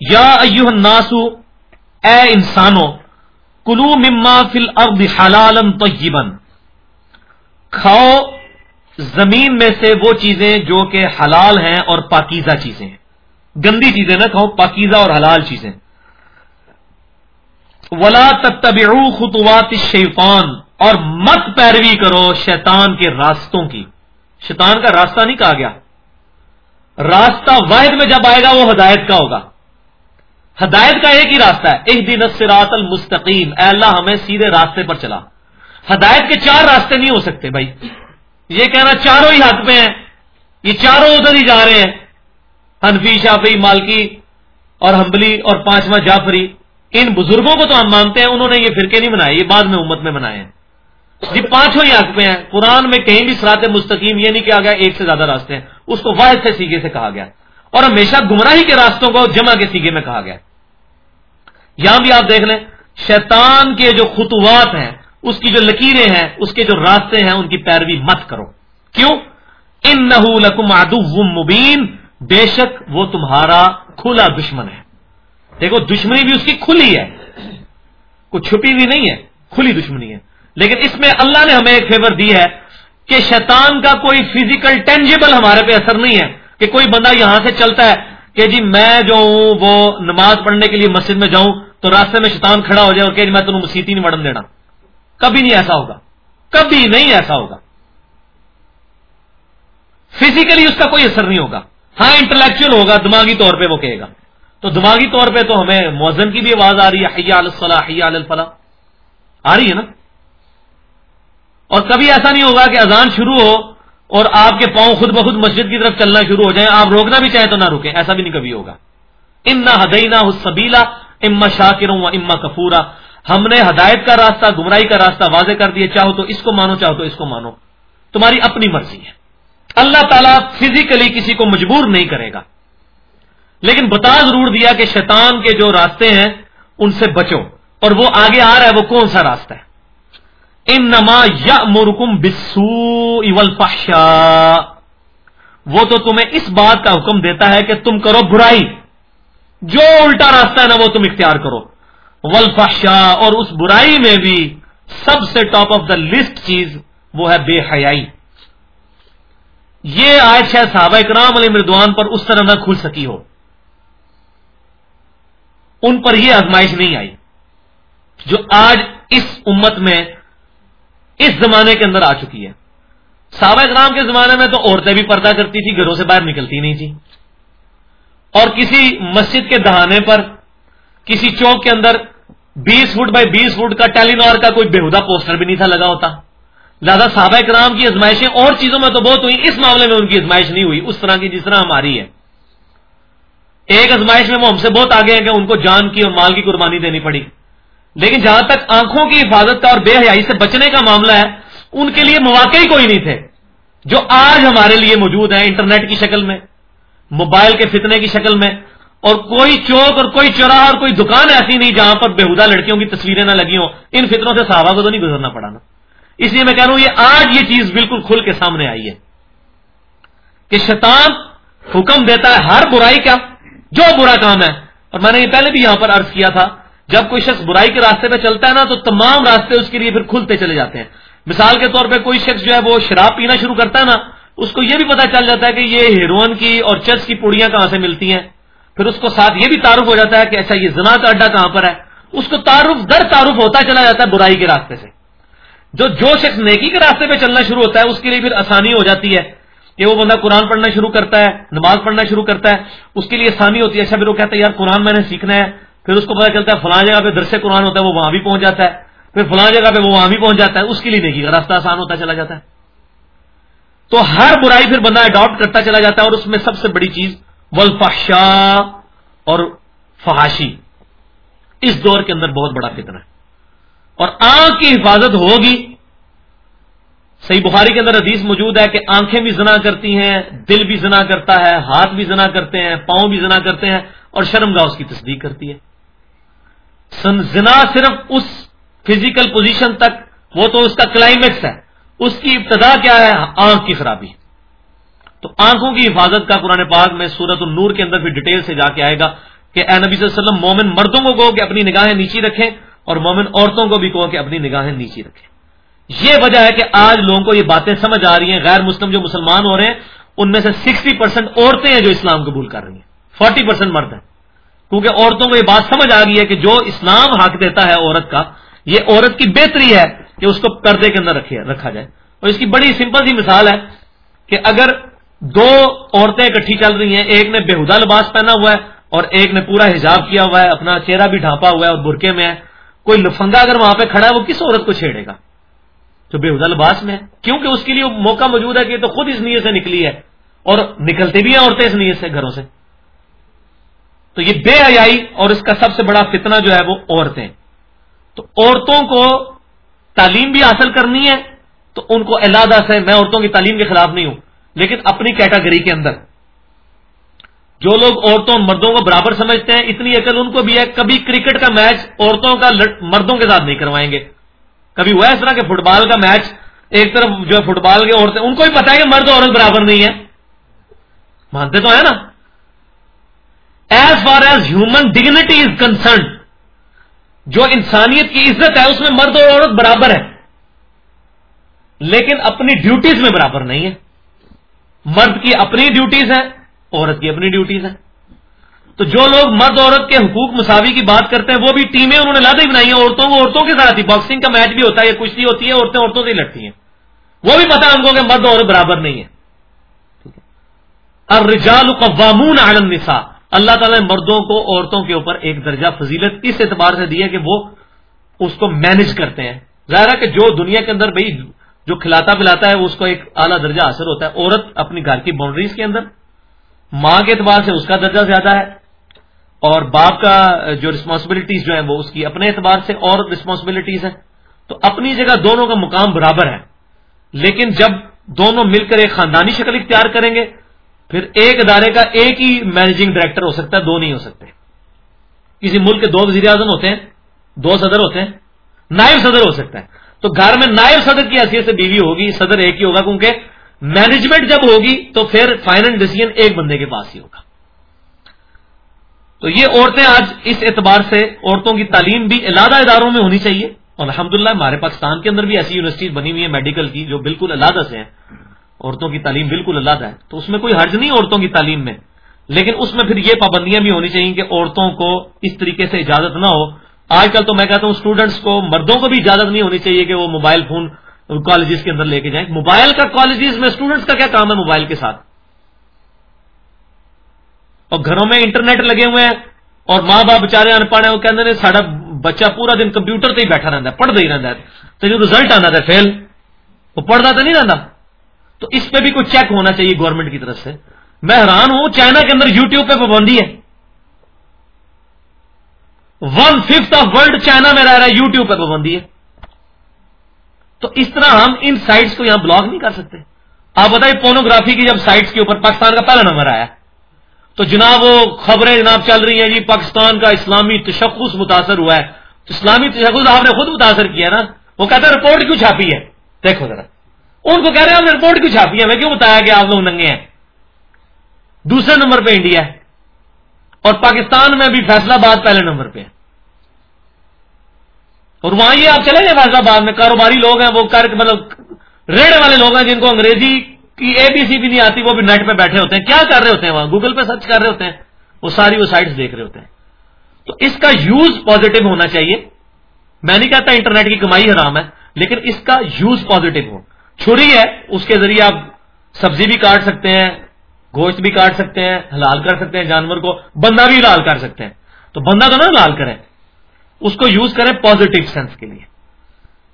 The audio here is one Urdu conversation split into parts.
یا ایوہ الناسو اے انسانوں کلو مما فل ارد حلال طیبا۔ کھاؤ زمین میں سے وہ چیزیں جو کہ حلال ہیں اور پاکیزہ چیزیں ہیں۔ گندی چیزیں نہ کھاؤ، پاکیزہ اور حلال چیزیں۔ ولا تتبعوا خطوات الشیطان اور مت پیروی کرو شیطان کے راستوں کی۔ شیطان کا راستہ نہیں کہا گیا۔ راستہ واحد میں جب آئے گا، وہ ہدایت کا ہوگا۔ ہدایت کا ایک ہی راستہ ہے ایک دن سرات المستقیم۔ اے اللہ، ہمیں سیدھے راستے پر چلا۔ ہدایت کے چار راستے نہیں ہو سکتے بھائی۔ یہ کہنا چاروں ہی حق پہ ہیں، یہ چاروں ادھر ہی جا رہے ہیں۔ حنفی شافی مالکی اور ہمبلی اور پانچواں جعفری۔ ان بزرگوں کو تو ہم مانتے ہیں، انہوں نے یہ فرقے نہیں بنائے، یہ بعد میں امت میں بنائے ہیں۔ جی پانچوں ہی حق پہ ہیں۔ قرآن میں کہیں بھی سرات مستقیم یہ نہیں کہا گیا ایک سے زیادہ راستے ہیں۔ اس کو واحد سے سیگے سے کہا گیا۔ اور ہمیشہ گمراہی کے راستوں کو جمع کے سیگے میں کہا گیا یہاں بھی آپ دیکھ لیں، شیطان کے جو خطوات ہیں، اس کی جو لکیریں ہیں، اس کے جو راستے ہیں، ان کی پیروی مت کرو۔ کیوں؟ ان نہ مبین۔ بے شک وہ تمہارا کھلا دشمن ہے۔ دیکھو، دشمنی بھی اس کی کھلی ہے۔ کوئی چھپی ہوئی نہیں ہے، کھلی دشمنی ہے۔ لیکن اس میں اللہ نے ہمیں ایک فیور دی ہے کہ شیطان کا کوئی فزیکل ٹینجیبل ہمارے پہ اثر نہیں ہے۔ کہ کوئی بندہ یہاں سے چلتا ہے کہ جی میں جو ہوں وہ نماز پڑھنے کے لیے مسجد میں جاؤں تو راستے میں شیطان کھڑا ہو جائے اور کہ جی میں تمہیں مسیحت ہی نہیں وڑن دینا۔ کبھی نہیں ایسا ہوگا۔ کبھی نہیں ایسا ہوگا۔ فزیکلی اس کا کوئی اثر نہیں ہوگا۔ ہاں انٹلیکچل ہوگا، دماغی طور پہ وہ کہے گا۔ تو دماغی طور پہ تو ہمیں موزن کی بھی آواز آ رہی ہے حیا الفلاح حیا الفلاح۔ آ رہی ہے نا؟ اور کبھی ایسا نہیں ہوگا کہ اذان شروع ہو اور آپ کے پاؤں خود بخود مسجد کی طرف چلنا شروع ہو جائیں، آپ روکنا بھی چاہیں تو نہ روکیں، ایسا بھی نہیں کبھی ہوگا۔ ام نہ ہدینا حسبیلا اما شاکروں اما کفورا ہم نے ہدایت کا راستہ، گمراہی کا راستہ واضح کر دیا، چاہو تو اس کو مانو، چاہو تو اس کو مانو۔ تمہاری اپنی مرضی ہے۔ اللہ تعالیٰ فزیکلی کسی کو مجبور نہیں کرے گا۔ لیکن بتا ضرور دیا کہ شیطان کے جو راستے ہیں، ان سے بچو۔ اور وہ آگے آ رہا ہے، وہ کون سا راستہ ہے؟ ان نما یا مرکم بسو وہ تو تمہیں اس بات کا حکم دیتا ہے کہ تم کرو برائی۔ جو الٹا راستہ ہے نا وہ تم اختیار کرو۔ ولفاشا اور اس برائی میں بھی سب سے ٹاپ آف دا لسٹ چیز وہ ہے بے حیائی۔ یہ آج شاید صحابہ اکرام علی مردوان پر اس طرح نہ کھل سکی ہو۔ ان پر یہ آزمائش نہیں آئی۔ جو آج اس امت میں اس زمانے کے اندر آ چکی ہے۔ صحابہ اکرام کے زمانے میں تو عورتیں بھی پردہ کرتی تھی گھروں سے باہر نکلتی نہیں تھی اور کسی مسجد کے دہانے پر، کسی چوک کے اندر بیس فٹ بائی بیس فٹ کا ٹیلینور کا کوئی بےحدہ پوسٹر بھی نہیں تھا لگا ہوتا۔ زیادہ صحابہ کرام کی ازمائشیں اور چیزوں میں تو بہت ہوئی اس معاملے میں ان کی ازمائش نہیں ہوئی، اس طرح کی جس طرح ہماری ہے۔ ایک ازمائش میں وہ ہم سے بہت آگے ہیں کہ ان کو جان کی اور مال کی قربانی دینی پڑی۔ لیکن جہاں تک آنکھوں کی حفاظت کا اور بے حیائی سے بچنے کا معاملہ ہے، ان کے لیے مواقع ہی کوئی نہیں تھے۔ جو آج ہمارے لیے موجود ہیں انٹرنیٹ کی شکل میں، موبائل کے فتنے کی شکل میں، اور کوئی چوک اور کوئی چوراہ اور کوئی دکان ایسی نہیں جہاں پر بےحدہ لڑکیوں کی تصویریں نہ لگی ہوں۔ ان فطروں سے صحابہ کو تو نہیں گزرنا پڑا نا۔ اس لیے میں کہہ رہا ہوں، یہ آج یہ چیز بالکل کھل کے سامنے آئی ہے کہ شیطان حکم دیتا ہے ہر برائی کا، جو برا کام ہے۔ اور میں نے یہ پہلے بھی یہاں پر عرض کیا تھا جب کوئی شخص برائی کے راستے پہ چلتا ہے نا تو تمام راستے اس کے لیے پھر کھلتے چلے جاتے ہیں۔ مثال کے طور پہ کوئی شخص جو ہے وہ شراب پینا شروع کرتا ہے نا، اس کو یہ بھی پتا چل جاتا ہے کہ یہ ہیروئن کی اور چرچ کی پوڑیاں کہاں سے ملتی ہیں۔ پھر اس کو ساتھ یہ بھی تعارف ہو جاتا ہے کہ ایسا یہ زنا کا اڈا کہاں پر ہے۔ اس کو تعارف در تعارف ہوتا چلا جاتا ہے برائی کے راستے سے۔ جو جو شخص نیکی کے راستے پہ چلنا شروع ہوتا ہے، اس کے لیے پھر آسانی ہو جاتی ہے کہ وہ بندہ قرآن پڑھنا شروع کرتا ہے، نماز پڑھنا شروع کرتا ہے۔ اس کے لیے آسانی ہوتی ہے اچھا پھر وہ کہتا ہے، یار قرآن میں نے سیکھنا ہے پھر اس کو پتا چلتا ہے فلاں جگہ پہ درس قرآن ہوتا ہے، وہ وہاں بھی پہنچ جاتا ہے۔ پھر فلاں جگہ پہ وہ وہاں بھی پہنچ جاتا ہے۔ اس کے لیے نیکی کا راستہ آسان ہوتا چلا جاتا ہے۔ تو ہر برائی پھر بندہ اڈاپٹ کرتا چلا جاتا ہے اور اس میں سب سے بڑی چیز ولفاشا اور فحاشی۔ اس دور کے اندر بہت بڑا فتنہ ہے۔ اور آنکھ کی حفاظت ہوگی۔ صحیح بخاری کے اندر حدیث موجود ہے کہ آنکھیں بھی زنا کرتی ہیں، دل بھی زنا کرتا ہے، ہاتھ بھی زنا کرتے ہیں، پاؤں بھی زنا کرتے ہیں اور شرم گاہ اس کی تصدیق کرتی ہے۔ زنا صرف اس فزیکل پوزیشن تک، وہ تو اس کا کلائمیکس ہے۔ اس کی ابتدا کیا ہے؟ آنکھ کی خرابی۔ تو آنکھوں کی حفاظت کا قرآن پاک میں سورت النور کے اندر بھی ڈیٹیل سے جا کے آئے گا کہ اے نبی صلی اللہ علیہ وسلم، مومن مردوں کو کہو کہ اپنی نگاہیں نیچی رکھیں اور مومن عورتوں کو بھی کہو کہ اپنی نگاہیں نیچی رکھیں۔ یہ وجہ ہے کہ آج لوگوں کو یہ باتیں سمجھ آ رہی ہیں۔ غیر مسلم جو مسلمان ہو رہے ہیں، ان میں سے سکسٹی پرسینٹ عورتیں ہیں جو اسلام قبول کر رہی ہیں۔ فورٹی پرسینٹ مرد ہیں۔ کیونکہ عورتوں کو یہ بات سمجھ آ گئی ہے کہ جو اسلام حق دیتا ہے عورت کا، یہ عورت کی بہتری ہے کہ اس کو پردے کے اندر رکھا جائے۔ اور اس کی بڑی سمپل سی مثال ہے کہ اگر دو عورتیں اکٹھی چل رہی ہیں، ایک نے بےحدہ لباس پہنا ہوا ہے اور ایک نے پورا حجاب کیا ہوا ہے، اپنا چہرہ بھی ڈھانپا ہوا ہے اور برقے میں ہے۔ کوئی لفنگا اگر وہاں پہ کھڑا ہے، وہ کس عورت کو چھیڑے گا؟ جو بےحدہ لباس میں ہے۔ کیونکہ اس کے لیے موقع موجود ہے کہ تو خود اس نیت سے نکلی ہے اور نکلتے بھی ہیں عورتیں اس نیت سے گھروں سے۔ تو یہ بے حیائی اور اس کا سب سے بڑا فتنہ جو ہے وہ عورتیں۔ تو عورتوں کو تعلیم بھی حاصل کرنی ہے، تو ان کو علادہ سے میں عورتوں کی تعلیم کے خلاف نہیں ہوں، لیکن اپنی کیٹاگری کے اندر۔ جو لوگ عورتوں مردوں کو برابر سمجھتے ہیں، اتنی عقل ان کو بھی ہے، کبھی کرکٹ کا میچ عورتوں کا مردوں کے ساتھ نہیں کروائیں گے۔ کبھی ہوا اس طرح کہ فٹ بال کا میچ، ایک طرف جو ہے فٹ بال کے عورتیں، ان کو بھی پتا ہے کہ مرد عورت برابر نہیں ہے۔ مانتے تو ہے نا؟ As far as human dignity is concerned جو انسانیت کی عزت ہے، اس میں مرد اور عورت برابر ہے لیکن اپنی ڈیوٹیز میں برابر نہیں ہے مرد کی اپنی ڈیوٹیز ہیں، عورت کی اپنی ڈیوٹیز ہیں۔ تو جو لوگ مرد عورت کے حقوق مساوی کی بات کرتے ہیں، وہ بھی ٹیمیں انہوں نے لادہ ہی بنائی ہیں، عورتوں کو عورتوں کے ساتھ ہی۔ باکسنگ کا میچ بھی ہوتا ہے، یا کشتی ہوتی ہے، عورتیں عورتوں سے ہی لڑتی ہیں۔ وہ بھی پتا ان کو کہ مرد عورت برابر نہیں ہے۔ الرجال قوامون علی النساء۔ اللہ تعالیٰ نے مردوں کو عورتوں کے اوپر ایک درجہ فضیلت اس اعتبار سے دیا کہ وہ اس کو مینج کرتے ہیں۔ ظاہر ہے کہ جو دنیا کے اندر بھائی جو کھلاتا پلاتا ہے اس کو ایک اعلیٰ درجہ حاصل ہوتا ہے۔ عورت اپنی گھر کی باؤنڈریز کے اندر، ماں کے اعتبار سے اس کا درجہ زیادہ ہے اور باپ کا جو رسپانسبلٹیز جو ہیں، وہ اس کی اپنے اعتبار سے اور رسپانسبلٹیز ہیں۔ تو اپنی جگہ دونوں کا مقام برابر ہے۔ لیکن جب دونوں مل کر ایک خاندانی شکل اختیار کریں گے پھر ایک ادارے کا ایک ہی مینیجنگ ڈائریکٹر ہو سکتا ہے، دو نہیں ہو سکتے۔ کسی ملک کے دو وزیر اعظم ہوتے ہیں، دو صدر ہوتے ہیں، نائب صدر ہو سکتا ہے۔ تو گھر میں نائب صدر کی حیثیت سے بیوی ہوگی، صدر ایک ہی ہوگا، کیونکہ مینجمنٹ جب ہوگی تو پھر فائنل ڈیسیزن ایک بندے کے پاس ہی ہوگا۔ تو یہ عورتیں آج اس اعتبار سے عورتوں کی تعلیم بھی علادہ اداروں میں ہونی چاہیے۔ اور الحمدللہ ہمارے پاکستان کے اندر بھی ایسی یونیورسٹیز بنی ہوئی ہیں میڈیکل کی، جو بالکل علادہ سے ہیں۔ عورتوں کی تعلیم بالکل علادہ ہے۔ تو اس میں کوئی حرج نہیں عورتوں کی تعلیم میں۔ لیکن اس میں پھر یہ پابندیاں بھی ہونی چاہیے کہ عورتوں کو اس طریقے سے اجازت نہ ہو۔ آج کل تو میں کہتا ہوں اسٹوڈنٹس کو، مردوں کو بھی اجازت نہیں ہونی چاہیے کہ وہ موبائل فون کالجز کے اندر لے کے جائیں۔ موبائل کا کالجز میں اسٹوڈنٹس کا کیا کام ہے موبائل کے ساتھ؟ اور گھروں میں انٹرنیٹ لگے ہوئے ہیں اور ماں باپ بچارے ان پڑھ ہیں، وہ کہتے ہیں سارا بچہ پورا دن کمپیوٹر سے ہی بیٹھا رہتا ہے پڑھتا ہی رہتا ہے۔ تو جو رزلٹ آنا تھا فیل وہ پڑھتا تو نہیں رہتا تو اس پہ بھی کوئی چیک ہونا چاہیے گورنمنٹ کی طرف سے۔ میں حیران ہوں، چائنا کے اندر یوٹیوب پہ پابندی ہے؟ One fifth of world China میں رہ رہا ہے یوٹیوب پہ پابندی ہے۔ تو اس طرح ہم ان سائٹس کو یہاں بلاک نہیں کر سکتے۔ آپ بتائیے پونوگرافی کی جب سائٹس کے اوپر پاکستان کا پہلا نمبر آیا، تو جناب وہ خبریں جناب چل رہی ہیں جی پاکستان کا اسلامی تشخص متاثر ہوا ہے۔ اسلامی تشخص آپ نے خود متاثر کیا نا؟ وہ کہتا ہے رپورٹ کیوں چھاپی ہے؟ دیکھو ذرا۔ ان کو کہہ رہے ہیں آپ نے رپورٹ کیوں چھاپی ہے؟ میں کیوں بتایا کہ آپ لوگ ننگے ہیں؟ دوسرے نمبر پہ انڈیا ہے۔ اور پاکستان میں بھی فیصلہ باد پہلے نمبر پہ ہے۔ اور وہاں یہ آپ چلے گئے فیصلہ باد میں، کاروباری لوگ ہیں، وہ کر مطلب ریڑ والے لوگ ہیں جن کو انگریزی کی اے بی سی بھی نہیں آتی، وہ بھی نیٹ پہ بیٹھے ہوتے ہیں۔ کیا کر رہے ہوتے ہیں وہاں؟ گوگل پہ سرچ کر رہے ہوتے ہیں۔ وہ ساری وہ سائٹس دیکھ رہے ہوتے ہیں۔ تو اس کا یوز پازیٹو ہونا چاہیے۔ میں نہیں کہتا انٹرنیٹ کی کمائی حرام ہے، لیکن اس کا یوز پازیٹو ہو چھری ہے، اس کے ذریعے آپ سبزی بھی کاٹ سکتے ہیں، گوشت بھی کاٹ سکتے ہیں حلال کر سکتے ہیں، جانور کو بندہ بھی حلال کر سکتے ہیں۔ تو بندہ تو نہ حلال کریں، اس کو یوز کریں پازیٹو سینس کے لیے۔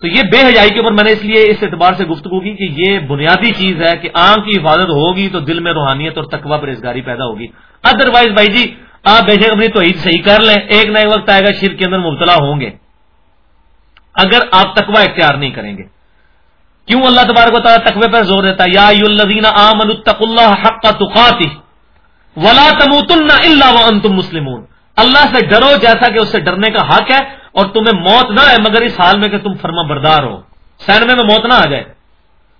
تو یہ بے حجائی کے اوپر میں نے اس لیے اس اعتبار سے گفتگو کی کہ یہ بنیادی چیز ہے کہ آنکھ کی حفاظت ہوگی تو دل میں روحانیت اور تقوا پرہزگاری پیدا ہوگی۔ ادر وائز بھائی جی آپ بے شک اپنی توحید صحیح کر لیں، ایک نئے وقت آئے گا شیر کے اندر مبتلا ہوں گے۔ اگر آپ تقوا اختیار نہیں کریں گے۔ کیوں اللہ تبارک و تعالیٰ تقوی پر زور دیتا ہے؟ یا الذین آمنوا اتقوا اللہ حق تقاتی ولا تموتن الا وانتم مسلمون۔ اللہ سے ڈرو جیسا کہ اس سے ڈرنے کا حق ہے اور تمہیں موت نہ ہے مگر اس حال میں کہ تم فرما بردار ہو۔ سینمے میں موت نہ آ جائے،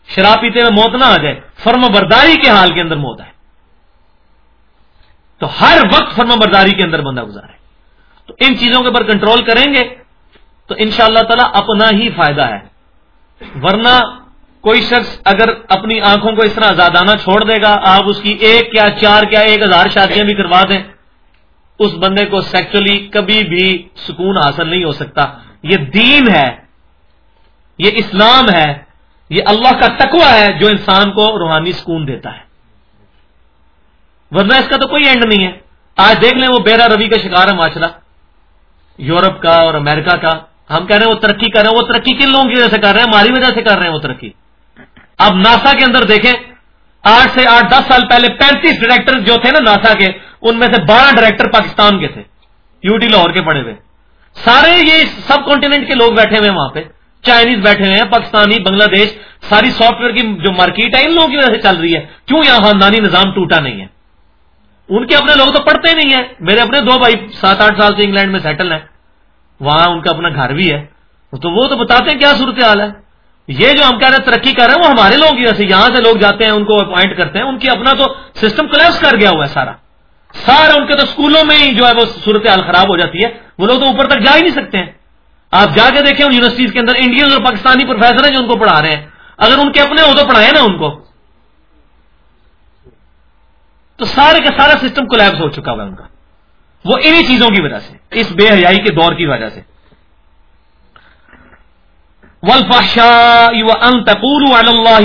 شراب پیتے میں موت نہ آ جائے فرما برداری کے حال کے اندر موت ہے تو ہر وقت فرما برداری کے اندر بندہ گزارے۔ تو ان چیزوں کے اوپر کنٹرول کریں گے تو ان شاء اللہ تعالی اپنا ہی فائدہ ہے۔ ورنہ کوئی شخص اگر اپنی آنکھوں کو اس طرح آزادانہ چھوڑ دے گا، آپ اس کی ایک کیا چار کیا ایک ہزار شادیاں بھی کروا دیں، اس بندے کو سیکچولی کبھی بھی سکون حاصل نہیں ہو سکتا۔ یہ دین ہے، یہ اسلام ہے، یہ اللہ کا تقوی ہے جو انسان کو روحانی سکون دیتا ہے۔ ورنہ اس کا تو کوئی اینڈ نہیں ہے۔ آج دیکھ لیں وہ بیرا روی کا شکار ہے معاشرہ۔ یورپ کا اور امریکہ کا، ہم کہہ رہے ہیں وہ ترقی کر رہے ہیں، وہ ترقی کن لوگوں کی وجہ سے کر رہے ہیں؟ ہماری وجہ سے کر رہے ہیں وہ ترقی۔ اب ناسا کے اندر دیکھیں، آٹھ سے آٹھ، دس سال پہلے پینتیس ڈائریکٹر جو تھے نا ناسا کے، ان میں سے بارہ ڈائریکٹر پاکستان کے تھے، یو ٹی لاہور کے پڑے ہوئے۔ سارے یہ سب کانٹیننٹ کے لوگ بیٹھے ہوئے وہاں پہ۔ چائنیز بیٹھے ہوئے ہیں، پاکستانی، بنگلہ دیش، ساری سافٹ ویئر کی جو مارکیٹ ہے، ان لوگوں کی وجہ سے چل رہی ہے۔ کیوں یہاں خاندانی نظام ٹوٹا نہیں ہے؟ ان کے اپنے لوگ تو پڑھتے نہیں ہیں۔ میرے اپنے دو بھائی سات آٹھ سال سے انگلینڈ میں سیٹل ہیں۔ وہاں ان کا اپنا گھر بھی ہے۔ تو وہ تو بتاتے ہیں کیا صورت حال ہے۔ یہ جو ہم کہہ رہے ہیں ترقی کر رہے ہیں وہ ہمارے لوگ کی وجہ سے یہاں سے لوگ جاتے ہیں، ان کو اپوائنٹ کرتے ہیں۔ ان کی اپنا تو سسٹم کلیپس کر گیا ہوا ہے سارا۔ سارا ان کے تو اسکولوں میں ہی جو ہے وہ صورت حال خراب ہو جاتی ہے۔ وہ لوگ تو اوپر تک جا ہی نہیں سکتے ہیں۔ آپ جا کے دیکھیں یونیورسٹیز کے اندر انڈین اور پاکستانی پروفیسر ہیں جو ان کو پڑھا رہے ہیں۔ اگر ان کے اپنے ہو تو پڑھائے نا ان کو۔ تو سارے کا سارا سسٹم کولیبس ہو چکا ہوا ہے ان کا۔ وہ انہی چیزوں کی وجہ سے، اس بے حیائی کے دور کی وجہ سے۔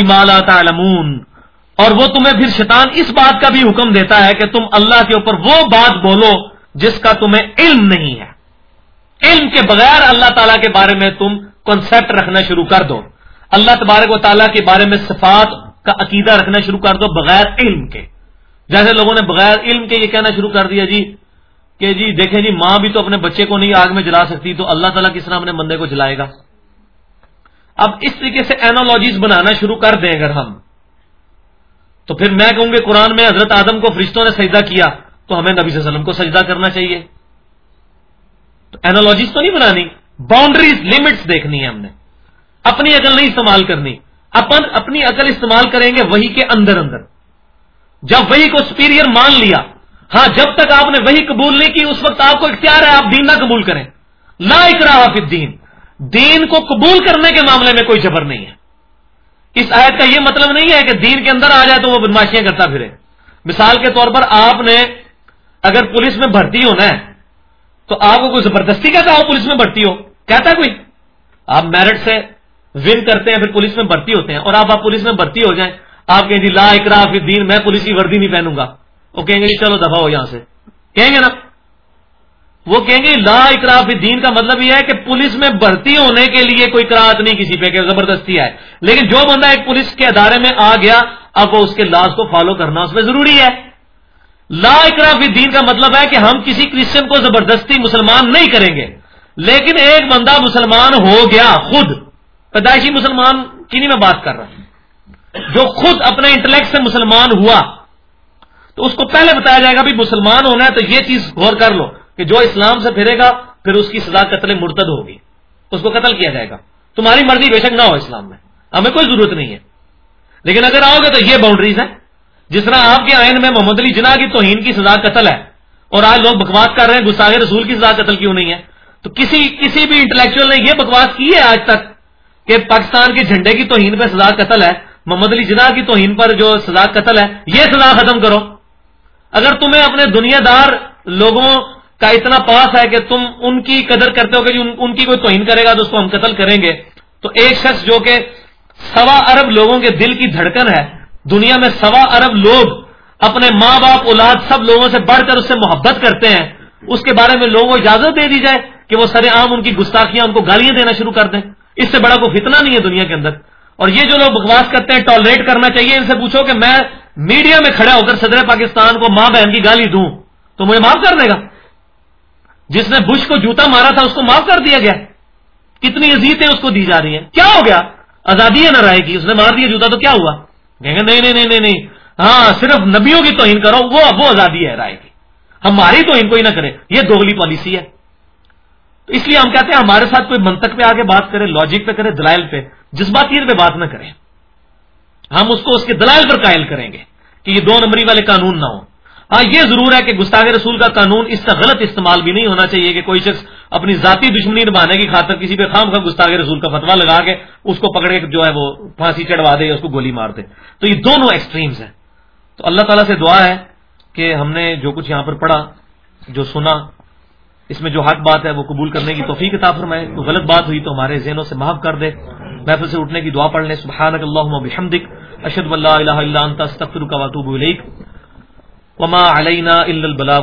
مالا تعلمون۔ اور وہ تمہیں پھر شیطان اس بات کا بھی حکم دیتا ہے کہ تم اللہ کے اوپر وہ بات بولو جس کا تمہیں علم نہیں ہے۔ علم کے بغیر اللہ تعالیٰ کے بارے میں تم کنسپٹ رکھنا شروع کر دو۔ اللہ تبارک و تعالیٰ کے بارے میں صفات کا عقیدہ رکھنا شروع کر دو بغیر علم کے۔ جیسے لوگوں نے بغیر علم کے یہ کہنا شروع کر دیا جی کہ جی دیکھیں جی ماں بھی تو اپنے بچے کو نہیں آگ میں جلا سکتی تو اللہ تعالیٰ کس طرح اپنے بندے کو جلائے گا؟ اب اس طریقے سے اینالوجیز بنانا شروع کر دیں اگر ہم۔ تو پھر میں کہوں گی قرآن میں حضرت آدم کو فرشتوں نے سجدہ کیا، تو ہمیں نبی صلی اللہ علیہ وسلم کو سجدہ کرنا چاہیے۔ تو اینالوجیز تو نہیں بنانی باؤنڈریز لمٹس دیکھنی ہے ہم نے۔ اپنی عقل نہیں استعمال کرنی۔ اپن، اپنی عقل استعمال کریں گے وہی کے اندر اندر۔ جب وہی کو سپیریئر مان لیا ہاں جب تک آپ نے وہی قبول نہیں کی، اس وقت آپ کو اختیار ہے آپ دین نہ قبول کریں۔ لا اکراہ فی الدین۔ دین کو قبول کرنے کے معاملے میں کوئی جبر نہیں ہے۔ اس آیت کا یہ مطلب نہیں ہے کہ دین کے اندر آ جائے تو وہ بدماشیاں کرتا پھرے۔ مثال کے طور پر آپ نے اگر پولیس میں بھرتی ہونا ہے تو آپ کو کوئی زبردستی کہتا ہو پولیس میں بھرتی ہو؟ کہتا ہے کوئی؟ آپ میرٹ سے ون کرتے ہیں، پھر پولیس میں بھرتی ہوتے ہیں اور آپ آپ پولیس میں بھرتی ہو جائیں۔ آپ کہیں جی لا اکرا، پھر دین میں پولیس کی وردی نہیں پہنوں گا۔ وہ کہیں گے جی چلو دفاع ہو یہاں سے۔ کہیں گے نا؟ وہ کہیں گے لا اکرا فی دین کا مطلب یہ ہے کہ پولیس میں بھرتی ہونے کے لیے کوئی کراط نہیں کسی پہ کہ زبردستی ہے۔ لیکن جو بندہ ایک پولیس کے ادارے میں آ گیا، اب وہ اس کے لاز کو فالو کرنا اس میں ضروری ہے۔ لا اکرا فی دین کا مطلب ہے کہ ہم کسی کرسچن کو زبردستی مسلمان نہیں کریں گے۔ لیکن ایک بندہ مسلمان ہو گیا، خود۔ پیدائشی مسلمان کی نہیں میں بات کر رہا ہوں۔ جو خود اپنے انٹلیکٹ سے مسلمان ہوا، تو اس کو پہلے بتایا جائے گا بھی مسلمان ہونا ہے تو یہ چیز غور کر لو۔ کہ جو اسلام سے پھرے گا، پھر اس کی سزا قتل مرتد ہوگی۔ اس کو قتل کیا جائے گا۔ تمہاری مرضی بے شک نہ ہو اسلام میں۔ ہمیں کوئی ضرورت نہیں ہے۔ لیکن اگر آؤ گے تو یہ باؤنڈریز ہیں۔ جس طرح آپ کے آئین میں محمد علی جناح کی توہین کی سزا قتل ہے، اور آج لوگ بکواس کر رہے ہیں گساغ رسول کی سزا قتل کیوں نہیں ہے؟ تو کسی کسی بھی انٹلیکچوئل نے یہ بکواس کی ہے آج تک کہ پاکستان کے جھنڈے کی توہین پہ سزا قتل ہے، محمد علی جناح کی توہین پر جو سزا قتل ہے، یہ سزا ختم کرو۔ اگر تمہیں اپنے دنیا دار لوگوں کا اتنا پاس ہے کہ تم ان کی قدر کرتے ہو کہ جی ان کی کوئی توہین کرے گا تو اس کو ہم قتل کریں گے۔ تو ایک شخص جو کہ سوا ارب لوگوں کے دل کی دھڑکن ہے، دنیا میں سوا ارب لوگ اپنے ماں باپ، اولاد سب لوگوں سے بڑھ کر اس سے محبت کرتے ہیں۔ اس کے بارے میں لوگوں کو اجازت دے دی جائے کہ وہ سر عام ان کی گستاخیاں، ان کو گالیاں دینا شروع کر دیں۔ اس سے بڑا کوئی فتنہ نہیں ہے دنیا کے اندر۔ اور یہ جو لوگ بکواس کرتے ہیں، ٹالریٹ کرنا چاہیے، ان سے پوچھو کہ میں میڈیا میں کھڑا ہو کر صدر پاکستان کو ماں بہن کی گالی دوں تو مجھے معاف کر دے گا۔ جس نے بش کو جوتا مارا تھا اس کو معاف کر دیا گیا۔ کتنی عزیتیں اس کو دی جا رہی ہیں۔ کیا ہو گیا؟ آزادی ہے نہ رائے کی اس نے مار دیا جوتا تو کیا ہوا؟ کہیں گے، نہیں نہیں نہیں نہیں ہاں صرف نبیوں کی توہین کرو، وہ وہ آزادی ہے رائے کی۔ ہماری تو ان کو ہی نہ کرے، یہ دوگلی پالیسی ہے۔ تو اس لیے ہم کہتے ہیں ہمارے ساتھ کوئی منطق پہ آگے بات کرے لاجک پہ کرے، دلائل پہ جس بات پہ بات نہ کریں ہم اس کو اس کے دلائل پر قائل کریں گے کہ یہ دو نمبری والے قانون نہ ہو ہاں یہ ضرور ہے کہ گستاخ رسول کا قانون اس کا غلط استعمال بھی نہیں ہونا چاہیے کہ کوئی شخص اپنی ذاتی دشمنی نبھانے کی خاطر کسی پہ خام کا گستاخ رسول کا فتوا لگا کے اس کو پکڑ کے جو ہے وہ پھانسی چڑھوا دے یا اس کو گولی مار دے۔ تو یہ دونوں ایکسٹریمز ہیں۔ تو اللہ تعالیٰ سے دعا ہے کہ ہم نے جو کچھ یہاں پر پڑھا، جو سنا، اس میں جو حق بات ہے وہ قبول کرنے کی توفیق کتاب فرمائے۔ تو غلط بات ہوئی تو ہمارے ذہنوں سے معاف کر دے۔ محفل سے اٹھنے کی دعا پڑھ لیں۔ سبحانک اللہم و بحمدک اشد اللہ الہ الا انت، استغفرک و اتوب الیک۔ وما علينا الا البلاغ